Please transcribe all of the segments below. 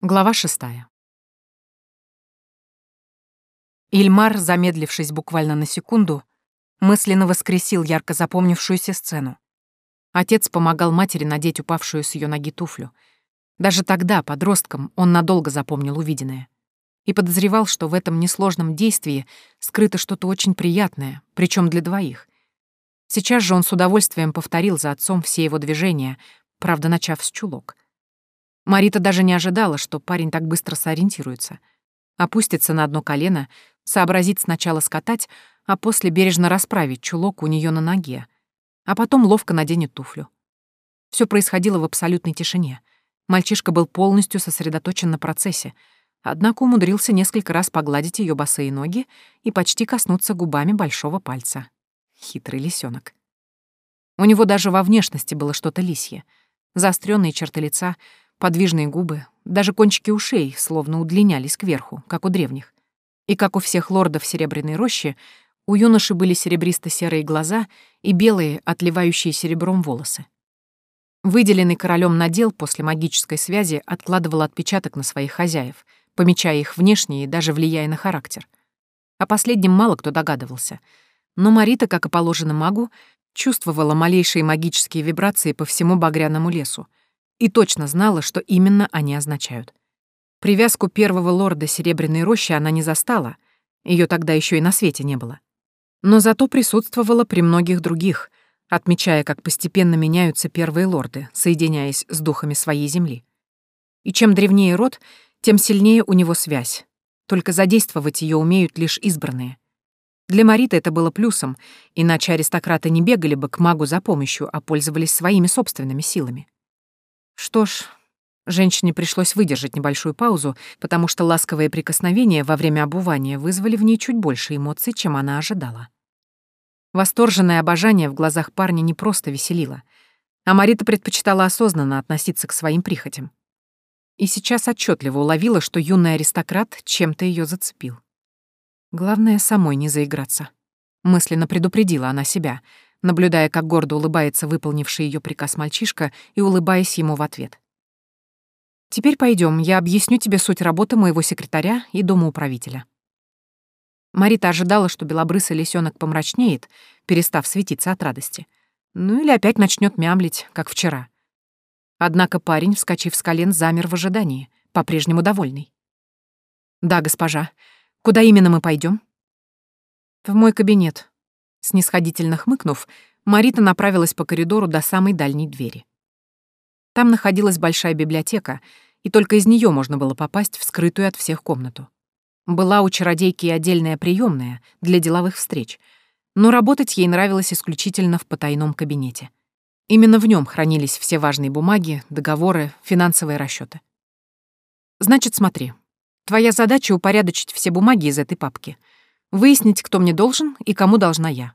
Глава шестая. Ильмар, замедлившись буквально на секунду, мысленно воскресил ярко запомнившуюся сцену. Отец помогал матери надеть упавшую с ее ноги туфлю. Даже тогда, подростком, он надолго запомнил увиденное. И подозревал, что в этом несложном действии скрыто что-то очень приятное, причем для двоих. Сейчас же он с удовольствием повторил за отцом все его движения, правда, начав с чулок — Марита даже не ожидала, что парень так быстро сориентируется. Опустится на одно колено, сообразит сначала скатать, а после бережно расправить чулок у нее на ноге, а потом ловко наденет туфлю. Все происходило в абсолютной тишине. Мальчишка был полностью сосредоточен на процессе, однако умудрился несколько раз погладить ее босые ноги и почти коснуться губами большого пальца. Хитрый лисенок. У него даже во внешности было что-то лисье. Заостренные черты лица, Подвижные губы, даже кончики ушей словно удлинялись кверху, как у древних. И как у всех лордов Серебряной рощи, у юноши были серебристо-серые глаза и белые, отливающие серебром волосы. Выделенный королем надел после магической связи откладывал отпечаток на своих хозяев, помечая их внешне и даже влияя на характер. О последнем мало кто догадывался. Но Марита, как и положено магу, чувствовала малейшие магические вибрации по всему багряному лесу, и точно знала, что именно они означают. Привязку первого лорда Серебряной рощи она не застала, ее тогда еще и на свете не было. Но зато присутствовала при многих других, отмечая, как постепенно меняются первые лорды, соединяясь с духами своей земли. И чем древнее род, тем сильнее у него связь, только задействовать ее умеют лишь избранные. Для Мариты это было плюсом, иначе аристократы не бегали бы к магу за помощью, а пользовались своими собственными силами. Что ж, женщине пришлось выдержать небольшую паузу, потому что ласковые прикосновения во время обувания вызвали в ней чуть больше эмоций, чем она ожидала. Восторженное обожание в глазах парня не просто веселило, а Марита предпочитала осознанно относиться к своим прихотям. И сейчас отчетливо уловила, что юный аристократ чем-то ее зацепил. Главное, самой не заиграться. Мысленно предупредила она себя — наблюдая, как гордо улыбается выполнивший ее приказ мальчишка и улыбаясь ему в ответ. «Теперь пойдем, я объясню тебе суть работы моего секретаря и домоуправителя». Марита ожидала, что белобрысый лисенок помрачнеет, перестав светиться от радости. Ну или опять начнет мямлить, как вчера. Однако парень, вскочив с колен, замер в ожидании, по-прежнему довольный. «Да, госпожа. Куда именно мы пойдем? «В мой кабинет», Снисходительно хмыкнув, Марита направилась по коридору до самой дальней двери. Там находилась большая библиотека, и только из нее можно было попасть в скрытую от всех комнату. Была у чародейки отдельная приемная для деловых встреч, но работать ей нравилось исключительно в потайном кабинете. Именно в нем хранились все важные бумаги, договоры, финансовые расчеты. Значит, смотри. Твоя задача — упорядочить все бумаги из этой папки — Выяснить, кто мне должен и кому должна я.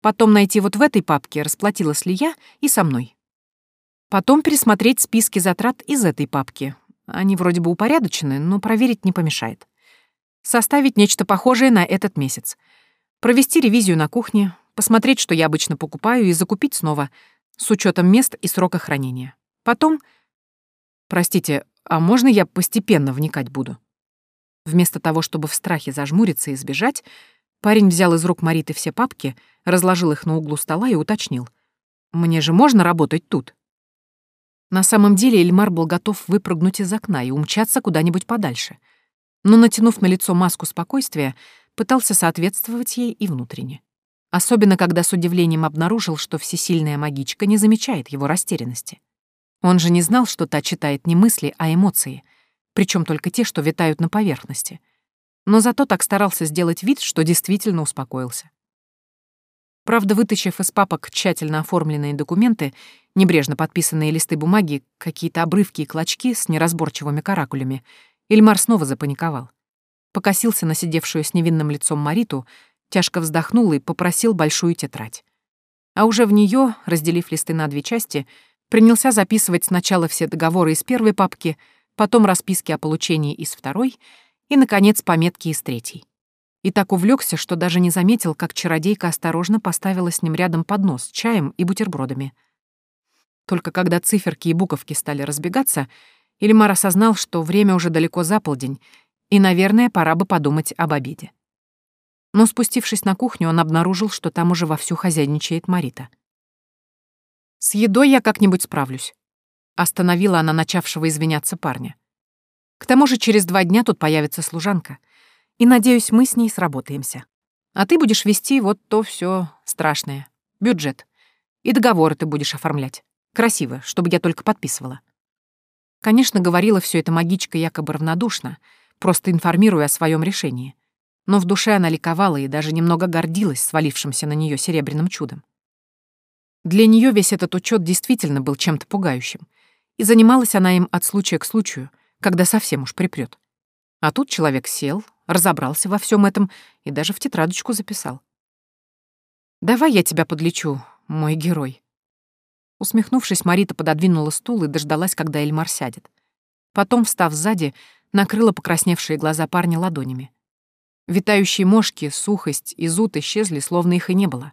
Потом найти вот в этой папке, расплатилась ли я и со мной. Потом пересмотреть списки затрат из этой папки. Они вроде бы упорядочены, но проверить не помешает. Составить нечто похожее на этот месяц. Провести ревизию на кухне, посмотреть, что я обычно покупаю, и закупить снова, с учетом мест и срока хранения. Потом... Простите, а можно я постепенно вникать буду? Вместо того, чтобы в страхе зажмуриться и сбежать, парень взял из рук Мариты все папки, разложил их на углу стола и уточнил. «Мне же можно работать тут?» На самом деле Эльмар был готов выпрыгнуть из окна и умчаться куда-нибудь подальше. Но, натянув на лицо маску спокойствия, пытался соответствовать ей и внутренне. Особенно, когда с удивлением обнаружил, что всесильная магичка не замечает его растерянности. Он же не знал, что та читает не мысли, а эмоции — причем только те, что витают на поверхности. Но зато так старался сделать вид, что действительно успокоился. Правда, вытащив из папок тщательно оформленные документы, небрежно подписанные листы бумаги, какие-то обрывки и клочки с неразборчивыми каракулями, Ильмар снова запаниковал. Покосился на сидевшую с невинным лицом Мариту, тяжко вздохнул и попросил большую тетрадь. А уже в нее, разделив листы на две части, принялся записывать сначала все договоры из первой папки — потом расписки о получении из второй и, наконец, пометки из третьей. И так увлекся, что даже не заметил, как чародейка осторожно поставила с ним рядом поднос с чаем и бутербродами. Только когда циферки и буковки стали разбегаться, Ильмар осознал, что время уже далеко за полдень, и, наверное, пора бы подумать об обеде. Но спустившись на кухню, он обнаружил, что там уже вовсю хозяйничает Марита. «С едой я как-нибудь справлюсь», — остановила она начавшего извиняться парня. «К тому же через два дня тут появится служанка, и, надеюсь, мы с ней сработаемся. А ты будешь вести вот то все страшное, бюджет, и договоры ты будешь оформлять. Красиво, чтобы я только подписывала». Конечно, говорила все это магичка якобы равнодушно, просто информируя о своем решении. Но в душе она ликовала и даже немного гордилась свалившимся на нее серебряным чудом. Для нее весь этот учет действительно был чем-то пугающим, и занималась она им от случая к случаю, когда совсем уж припрет. А тут человек сел, разобрался во всем этом и даже в тетрадочку записал. «Давай я тебя подлечу, мой герой». Усмехнувшись, Марита пододвинула стул и дождалась, когда Эльмар сядет. Потом, встав сзади, накрыла покрасневшие глаза парня ладонями. Витающие мошки, сухость и зуд исчезли, словно их и не было.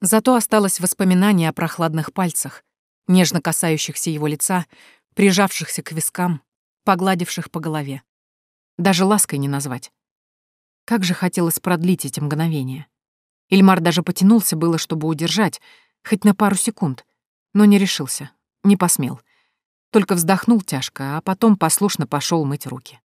Зато осталось воспоминание о прохладных пальцах, нежно касающихся его лица, прижавшихся к вискам, погладивших по голове. Даже лаской не назвать. Как же хотелось продлить эти мгновения. Ильмар даже потянулся было, чтобы удержать, хоть на пару секунд, но не решился, не посмел. Только вздохнул тяжко, а потом послушно пошел мыть руки.